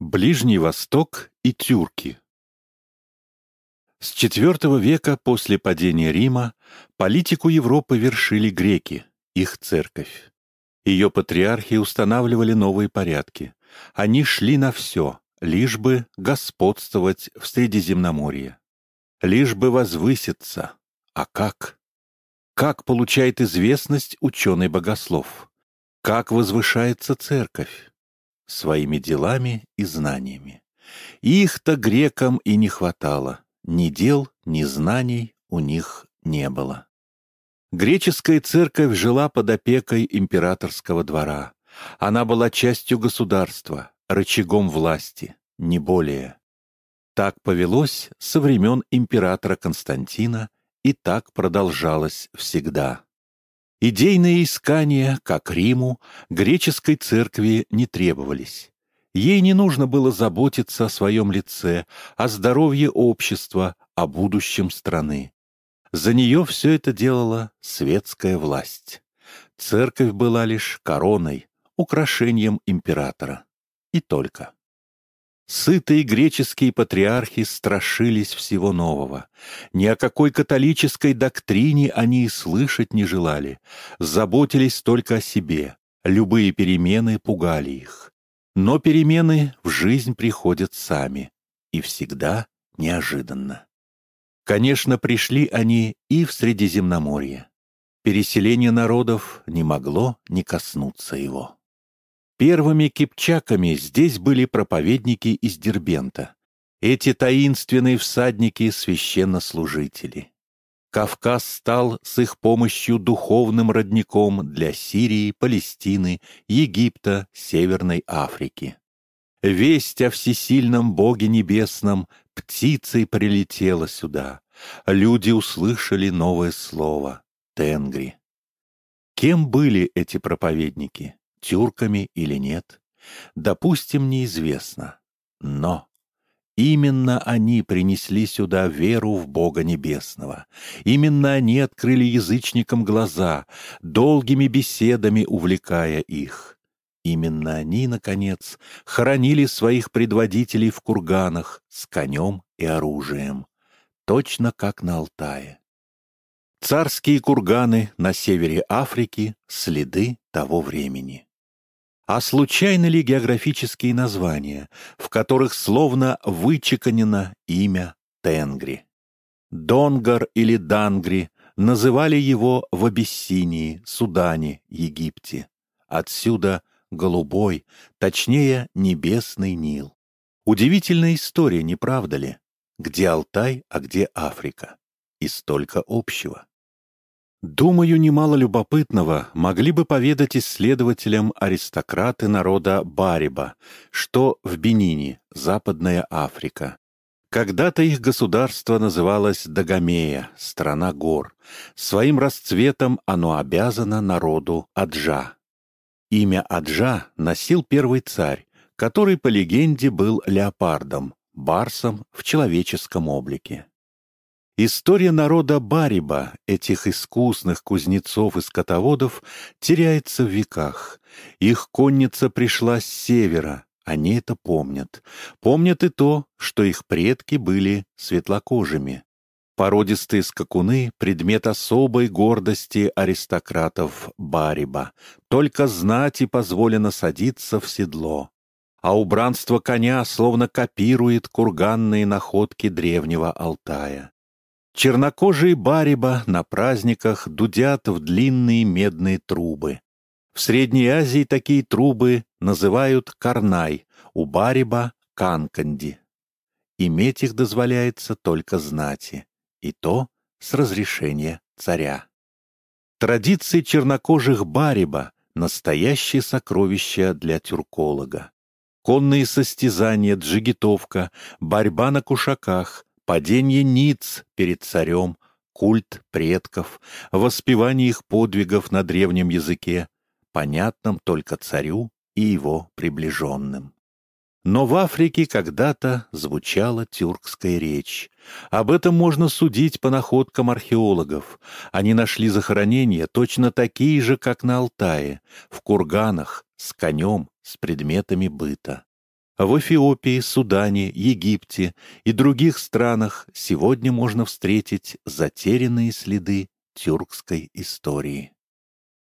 Ближний Восток и тюрки С IV века после падения Рима политику Европы вершили греки, их церковь. Ее патриархи устанавливали новые порядки. Они шли на все, лишь бы господствовать в Средиземноморье. Лишь бы возвыситься. А как? Как получает известность ученый-богослов? Как возвышается церковь? Своими делами и знаниями. Их-то грекам и не хватало, ни дел, ни знаний у них не было. Греческая церковь жила под опекой императорского двора. Она была частью государства, рычагом власти, не более. Так повелось со времен императора Константина, и так продолжалось всегда. Идейные искания, как Риму, греческой церкви не требовались. Ей не нужно было заботиться о своем лице, о здоровье общества, о будущем страны. За нее все это делала светская власть. Церковь была лишь короной, украшением императора. И только. Сытые греческие патриархи страшились всего нового. Ни о какой католической доктрине они и слышать не желали. Заботились только о себе. Любые перемены пугали их. Но перемены в жизнь приходят сами. И всегда неожиданно. Конечно, пришли они и в Средиземноморье. Переселение народов не могло не коснуться его. Первыми кипчаками здесь были проповедники из Дербента. Эти таинственные всадники — священнослужители. Кавказ стал с их помощью духовным родником для Сирии, Палестины, Египта, Северной Африки. Весть о всесильном Боге Небесном птицей прилетела сюда. Люди услышали новое слово — Тенгри. Кем были эти проповедники? Тюрками или нет, допустим, неизвестно. Но именно они принесли сюда веру в Бога Небесного. Именно они открыли язычникам глаза, долгими беседами увлекая их. Именно они, наконец, хоронили своих предводителей в курганах с конем и оружием, точно как на Алтае. Царские курганы на севере Африки — следы того времени. А случайны ли географические названия, в которых словно вычеканено имя Тенгри? Донгар или Дангри называли его в Абиссинии, Судане, Египте. Отсюда голубой, точнее, небесный Нил. Удивительная история, не правда ли? Где Алтай, а где Африка? И столько общего. Думаю, немало любопытного могли бы поведать исследователям аристократы народа Бариба, что в Бенине, Западная Африка. Когда-то их государство называлось Дагомея, страна гор. Своим расцветом оно обязано народу Аджа. Имя Аджа носил первый царь, который, по легенде, был леопардом, барсом в человеческом облике. История народа Бариба, этих искусных кузнецов и скотоводов, теряется в веках. Их конница пришла с севера, они это помнят. Помнят и то, что их предки были светлокожими. Породистые скакуны — предмет особой гордости аристократов Бариба. Только знать и позволено садиться в седло. А убранство коня словно копирует курганные находки древнего Алтая. Чернокожие бариба на праздниках дудят в длинные медные трубы. В Средней Азии такие трубы называют карнай, у бариба — канканди. Иметь их дозволяется только знати, и то с разрешения царя. Традиции чернокожих бариба — настоящее сокровище для тюрколога. Конные состязания, джигитовка, борьба на кушаках, падение ниц перед царем, культ предков, воспевание их подвигов на древнем языке, понятном только царю и его приближенным. Но в Африке когда-то звучала тюркская речь. Об этом можно судить по находкам археологов. Они нашли захоронения точно такие же, как на Алтае, в курганах, с конем, с предметами быта. В Эфиопии, Судане, Египте и других странах сегодня можно встретить затерянные следы тюркской истории.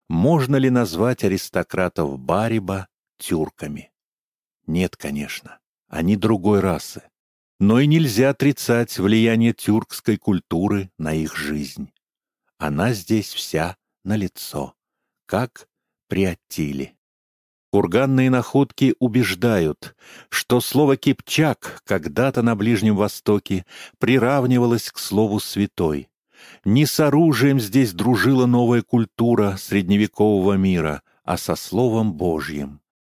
Можно ли назвать аристократов Бариба тюрками? Нет, конечно, они другой расы. Но и нельзя отрицать влияние тюркской культуры на их жизнь. Она здесь вся налицо, как при Аттиле. Курганные находки убеждают, что слово «кипчак» когда-то на Ближнем Востоке приравнивалось к слову «святой». Не с оружием здесь дружила новая культура средневекового мира, а со словом Божьим.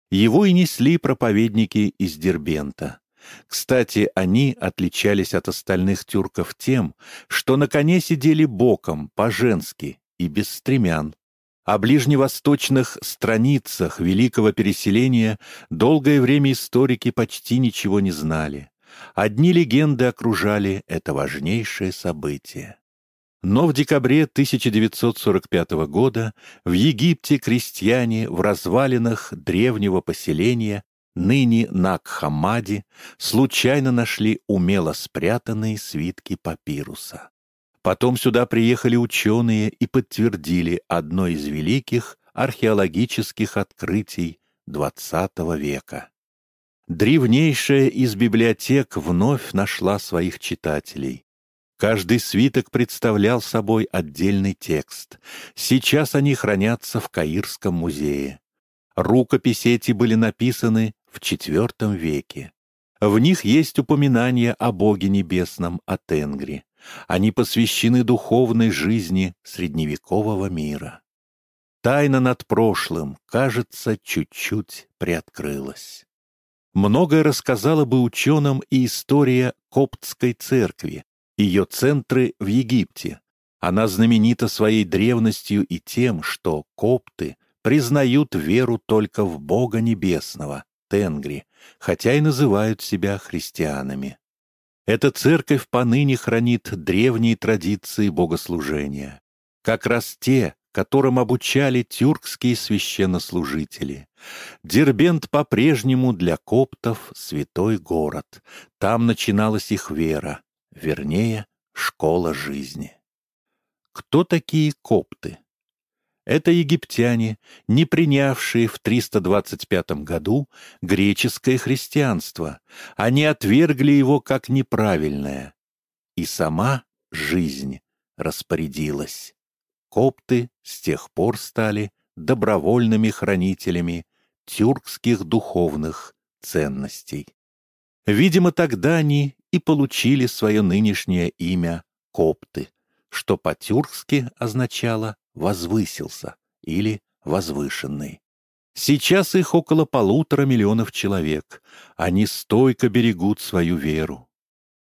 Его и несли проповедники из Дербента. Кстати, они отличались от остальных тюрков тем, что на коне сидели боком, по-женски и без стремян. О ближневосточных страницах Великого Переселения долгое время историки почти ничего не знали. Одни легенды окружали это важнейшее событие. Но в декабре 1945 года в Египте крестьяне в развалинах древнего поселения, ныне Накхамади, случайно нашли умело спрятанные свитки папируса. Потом сюда приехали ученые и подтвердили одно из великих археологических открытий XX века. Древнейшая из библиотек вновь нашла своих читателей. Каждый свиток представлял собой отдельный текст. Сейчас они хранятся в Каирском музее. Рукописи эти были написаны в IV веке. В них есть упоминания о Боге Небесном, о Тенгри. Они посвящены духовной жизни средневекового мира. Тайна над прошлым, кажется, чуть-чуть приоткрылась. Многое рассказала бы ученым и история Коптской церкви, ее центры в Египте. Она знаменита своей древностью и тем, что копты признают веру только в Бога Небесного, Тенгри, хотя и называют себя христианами. Эта церковь поныне хранит древние традиции богослужения, как раз те, которым обучали тюркские священнослужители. Дербент по-прежнему для коптов святой город. Там начиналась их вера, вернее, школа жизни. Кто такие копты? Это египтяне, не принявшие в 325 году греческое христианство. Они отвергли его как неправильное. И сама жизнь распорядилась. Копты с тех пор стали добровольными хранителями тюркских духовных ценностей. Видимо, тогда они и получили свое нынешнее имя копты, что по-тюркски означало «возвысился» или «возвышенный». Сейчас их около полутора миллионов человек. Они стойко берегут свою веру.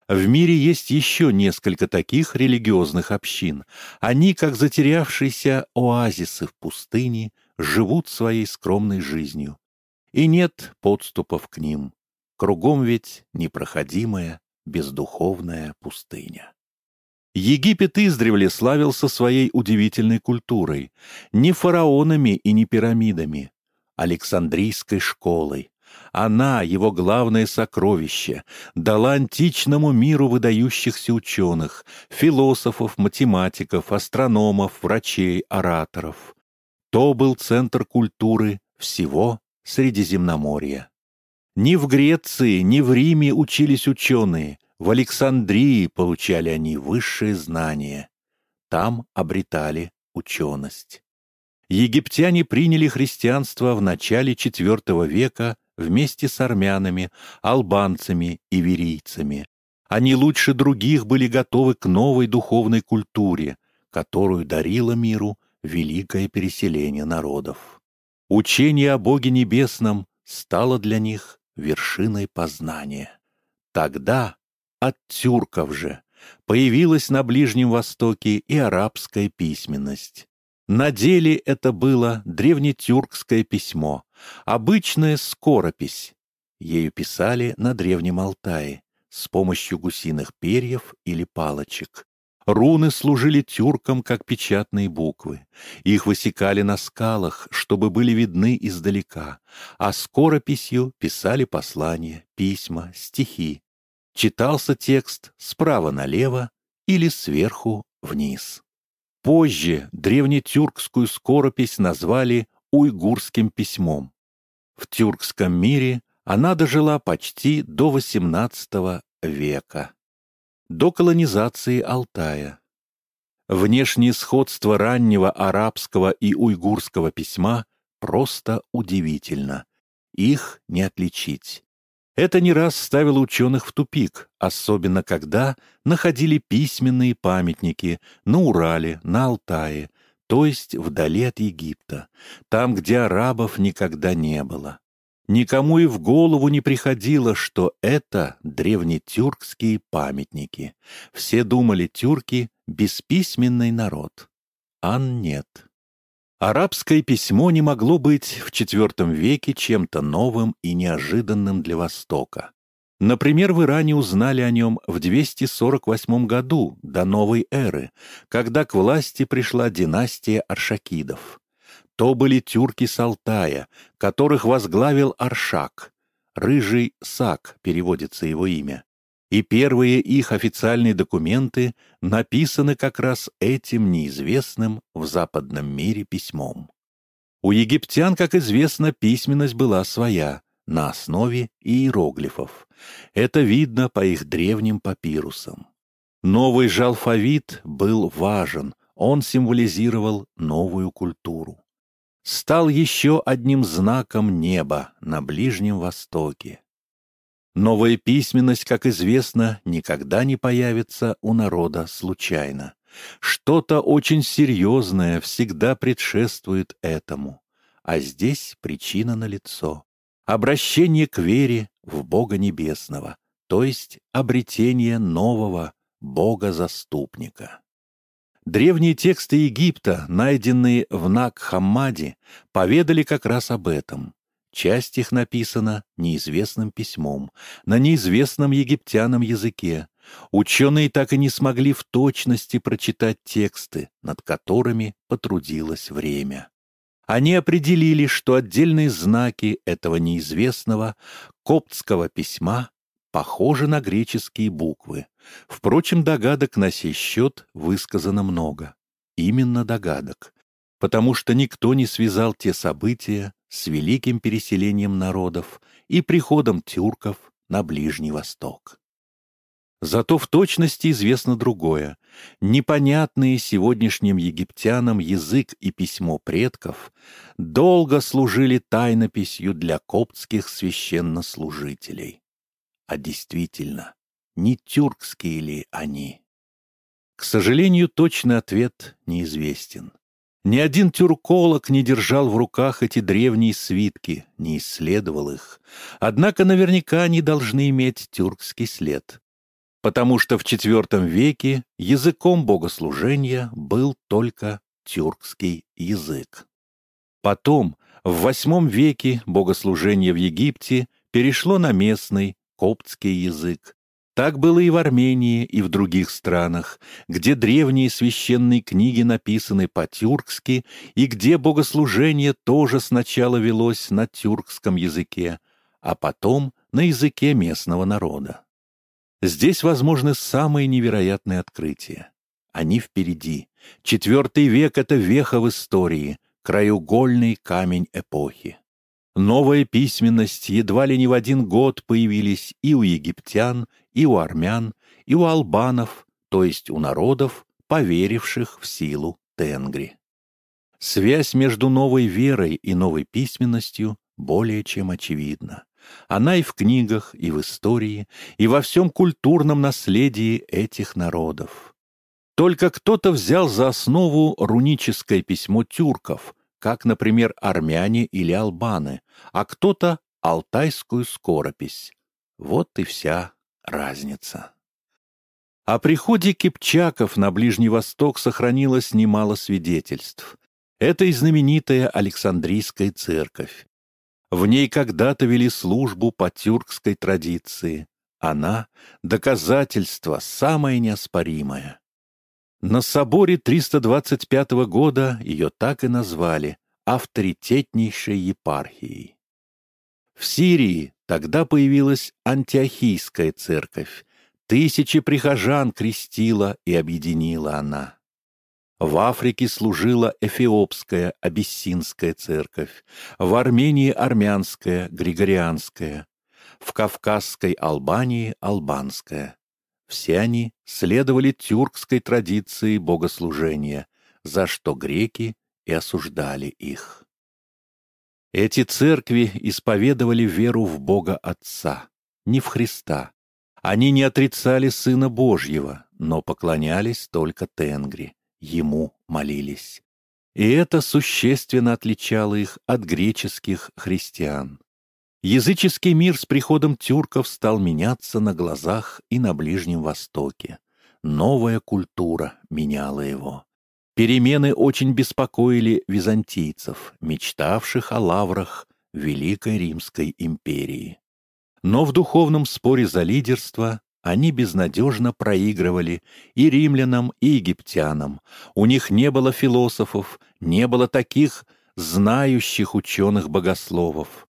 В мире есть еще несколько таких религиозных общин. Они, как затерявшиеся оазисы в пустыне, живут своей скромной жизнью. И нет подступов к ним. Кругом ведь непроходимая бездуховная пустыня. Египет издревле славился своей удивительной культурой, не фараонами и не пирамидами, Александрийской школой. Она, его главное сокровище, дала античному миру выдающихся ученых, философов, математиков, астрономов, врачей, ораторов. То был центр культуры всего Средиземноморья. Ни в Греции, ни в Риме учились ученые, в Александрии получали они высшие знания. Там обретали ученость. Египтяне приняли христианство в начале IV века вместе с армянами, албанцами и верийцами. Они лучше других были готовы к новой духовной культуре, которую дарило миру великое переселение народов. Учение о Боге Небесном стало для них вершиной познания. Тогда от тюрков же появилась на Ближнем Востоке и арабская письменность. На деле это было древнетюркское письмо, обычная скоропись. Ею писали на Древнем Алтае с помощью гусиных перьев или палочек. Руны служили тюркам как печатные буквы. Их высекали на скалах, чтобы были видны издалека, а скорописью писали послания, письма, стихи. Читался текст справа налево или сверху вниз. Позже древнетюркскую скоропись назвали уйгурским письмом. В тюркском мире она дожила почти до XVIII века до колонизации Алтая. Внешнее сходство раннего арабского и уйгурского письма просто удивительно. Их не отличить. Это не раз ставило ученых в тупик, особенно когда находили письменные памятники на Урале, на Алтае, то есть вдали от Египта, там, где арабов никогда не было. Никому и в голову не приходило, что это древнетюркские памятники. Все думали тюрки — бесписьменный народ. Ан нет. Арабское письмо не могло быть в IV веке чем-то новым и неожиданным для Востока. Например, в Иране узнали о нем в 248 году до новой эры, когда к власти пришла династия Аршакидов. То были тюрки с Алтая, которых возглавил Аршак. Рыжий Сак переводится его имя. И первые их официальные документы написаны как раз этим неизвестным в западном мире письмом. У египтян, как известно, письменность была своя, на основе иероглифов. Это видно по их древним папирусам. Новый же алфавит был важен, он символизировал новую культуру стал еще одним знаком неба на Ближнем Востоке. Новая письменность, как известно, никогда не появится у народа случайно. Что-то очень серьезное всегда предшествует этому, а здесь причина налицо. Обращение к вере в Бога Небесного, то есть обретение нового Бога-заступника. Древние тексты Египта, найденные в Наг-Хаммаде, поведали как раз об этом. Часть их написана неизвестным письмом, на неизвестном египтянам языке. Ученые так и не смогли в точности прочитать тексты, над которыми потрудилось время. Они определили, что отдельные знаки этого неизвестного коптского письма похожи на греческие буквы. Впрочем, догадок на сей счет высказано много. Именно догадок. Потому что никто не связал те события с великим переселением народов и приходом тюрков на Ближний Восток. Зато в точности известно другое. Непонятные сегодняшним египтянам язык и письмо предков долго служили тайнописью для коптских священнослужителей а действительно, не тюркские ли они? К сожалению, точный ответ неизвестен. Ни один тюрколог не держал в руках эти древние свитки, не исследовал их. Однако наверняка они должны иметь тюркский след. Потому что в IV веке языком богослужения был только тюркский язык. Потом, в VIII веке, богослужение в Египте перешло на местный, коптский язык. Так было и в Армении, и в других странах, где древние священные книги написаны по-тюркски и где богослужение тоже сначала велось на тюркском языке, а потом на языке местного народа. Здесь возможны самые невероятные открытия. Они впереди. Четвертый век — это веха в истории, краеугольный камень эпохи. Новая письменность едва ли не в один год появились и у египтян, и у армян, и у албанов, то есть у народов, поверивших в силу Тенгри. Связь между новой верой и новой письменностью более чем очевидна. Она и в книгах, и в истории, и во всем культурном наследии этих народов. Только кто-то взял за основу руническое письмо тюрков, как, например, армяне или албаны, а кто-то — алтайскую скоропись. Вот и вся разница. О приходе кипчаков на Ближний Восток сохранилось немало свидетельств. Это и знаменитая Александрийская церковь. В ней когда-то вели службу по тюркской традиции. Она — доказательство самое неоспоримое. На соборе 325 года ее так и назвали авторитетнейшей епархией. В Сирии тогда появилась антиохийская церковь. Тысячи прихожан крестила и объединила она. В Африке служила Эфиопская Абиссинская церковь, в Армении Армянская, Григорианская, в Кавказской Албании Албанская. Все они следовали тюркской традиции богослужения, за что греки и осуждали их. Эти церкви исповедовали веру в Бога Отца, не в Христа. Они не отрицали Сына Божьего, но поклонялись только Тенгри, Ему молились. И это существенно отличало их от греческих христиан. Языческий мир с приходом тюрков стал меняться на глазах и на Ближнем Востоке. Новая культура меняла его. Перемены очень беспокоили византийцев, мечтавших о лаврах Великой Римской империи. Но в духовном споре за лидерство они безнадежно проигрывали и римлянам, и египтянам. У них не было философов, не было таких знающих ученых-богословов.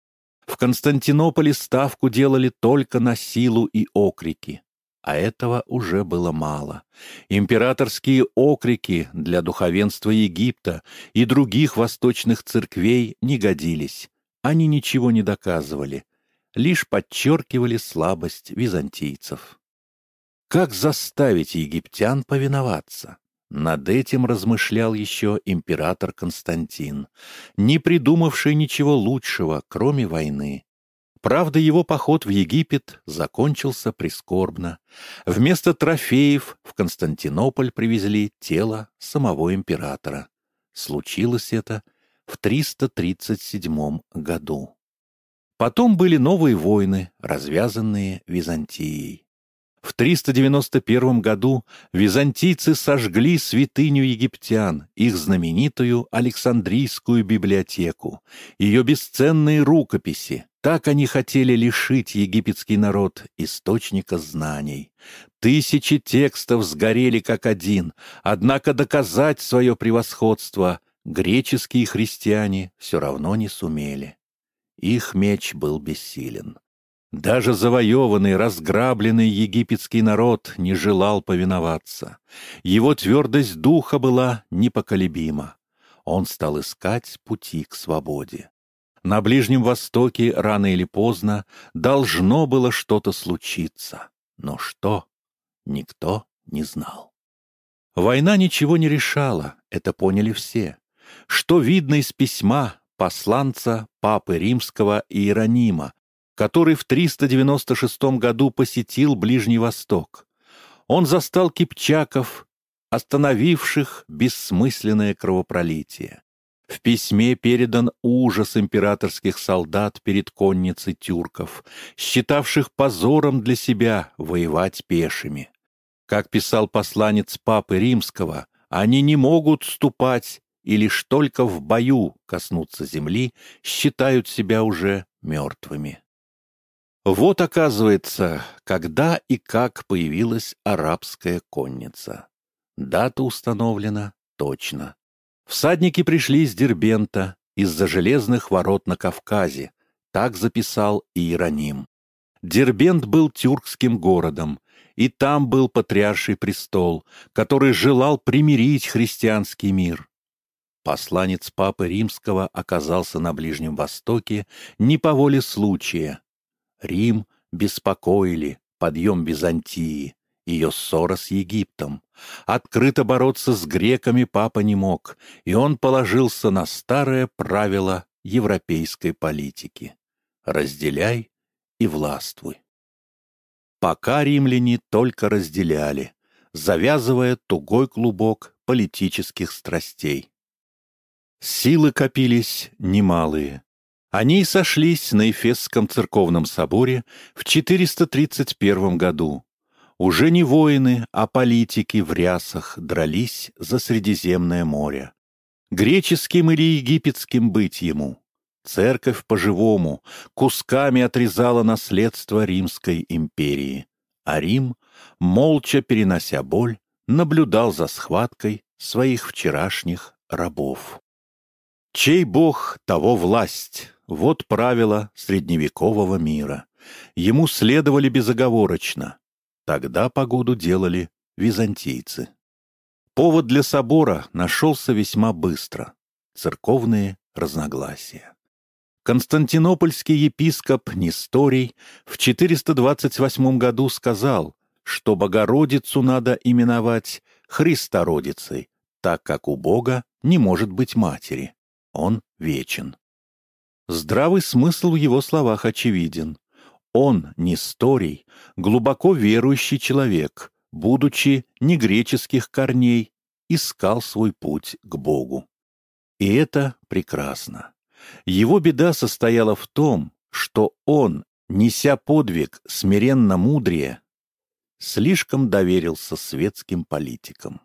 В Константинополе ставку делали только на силу и окрики. А этого уже было мало. Императорские окрики для духовенства Египта и других восточных церквей не годились. Они ничего не доказывали, лишь подчеркивали слабость византийцев. Как заставить египтян повиноваться? Над этим размышлял еще император Константин, не придумавший ничего лучшего, кроме войны. Правда, его поход в Египет закончился прискорбно. Вместо трофеев в Константинополь привезли тело самого императора. Случилось это в 337 году. Потом были новые войны, развязанные Византией. В 391 году византийцы сожгли святыню египтян, их знаменитую Александрийскую библиотеку, ее бесценные рукописи. Так они хотели лишить египетский народ источника знаний. Тысячи текстов сгорели как один, однако доказать свое превосходство греческие христиане все равно не сумели. Их меч был бессилен. Даже завоеванный, разграбленный египетский народ не желал повиноваться. Его твердость духа была непоколебима. Он стал искать пути к свободе. На Ближнем Востоке рано или поздно должно было что-то случиться. Но что? Никто не знал. Война ничего не решала, это поняли все. Что видно из письма посланца Папы Римского Иеронима, который в 396 году посетил Ближний Восток. Он застал кипчаков, остановивших бессмысленное кровопролитие. В письме передан ужас императорских солдат перед конницей тюрков, считавших позором для себя воевать пешими. Как писал посланец Папы Римского, они не могут ступать и лишь только в бою коснуться земли, считают себя уже мертвыми. Вот, оказывается, когда и как появилась арабская конница. Дата установлена точно. Всадники пришли из Дербента, из-за железных ворот на Кавказе, так записал Иероним. Дербент был тюркским городом, и там был патриарший престол, который желал примирить христианский мир. Посланец Папы Римского оказался на Ближнем Востоке не по воле случая, Рим беспокоили подъем Византии, ее ссора с Египтом. Открыто бороться с греками папа не мог, и он положился на старое правило европейской политики. Разделяй и властвуй. Пока римляне только разделяли, завязывая тугой клубок политических страстей. Силы копились немалые, они сошлись на Эфесском церковном соборе в 431 году. Уже не воины, а политики в рясах дрались за Средиземное море. Греческим или египетским быть ему. Церковь по-живому кусками отрезала наследство Римской империи, а Рим, молча перенося боль, наблюдал за схваткой своих вчерашних рабов. Чей бог, того власть. Вот правило средневекового мира. Ему следовали безоговорочно. Тогда погоду делали византийцы. Повод для собора нашелся весьма быстро. Церковные разногласия. Константинопольский епископ Несторий в 428 году сказал, что Богородицу надо именовать Христородицей, так как у Бога не может быть матери. Он вечен. Здравый смысл в его словах очевиден. Он, Несторий, глубоко верующий человек, будучи не греческих корней, искал свой путь к Богу. И это прекрасно. Его беда состояла в том, что он, неся подвиг смиренно мудрее, слишком доверился светским политикам.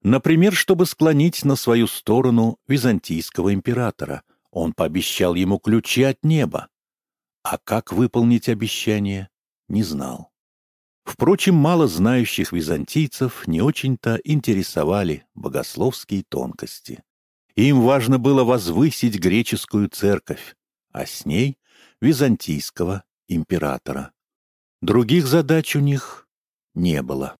Например, чтобы склонить на свою сторону византийского императора, он пообещал ему ключи от неба. А как выполнить обещание, не знал. Впрочем, мало знающих византийцев не очень-то интересовали богословские тонкости. Им важно было возвысить греческую церковь, а с ней византийского императора. Других задач у них не было.